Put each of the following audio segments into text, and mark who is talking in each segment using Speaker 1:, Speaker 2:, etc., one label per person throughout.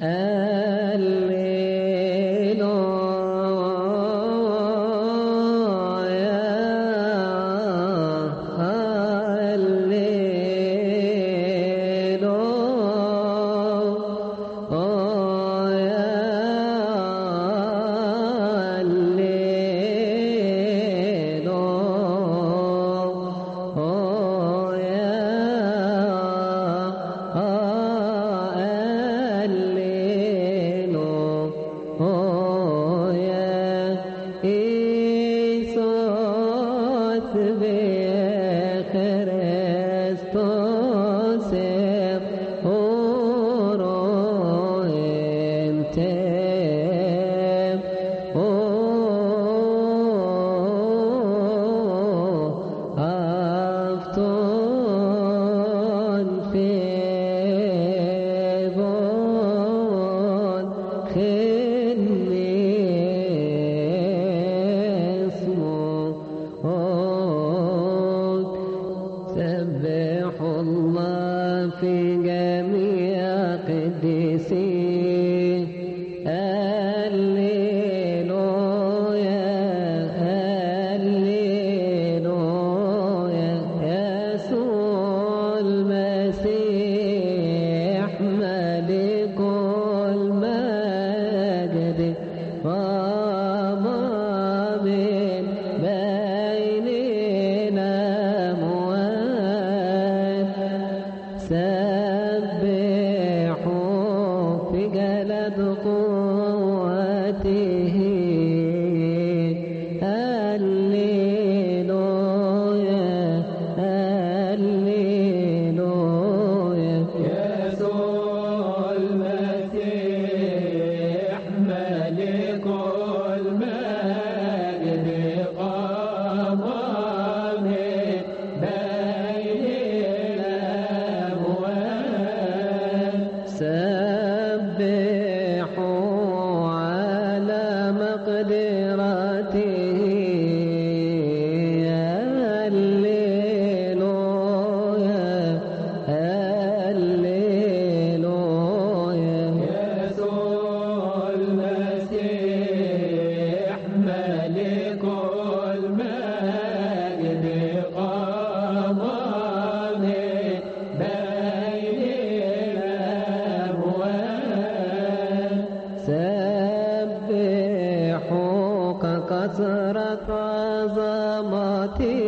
Speaker 1: آل سبح حسرت عظمتي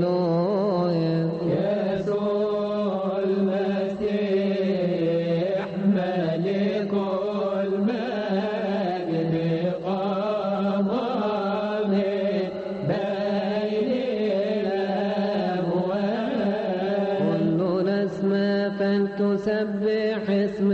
Speaker 1: هللويا
Speaker 2: يسوع المسيح ملك المجد قام من بين الأموات
Speaker 1: كل نسمة فلتسبح اسم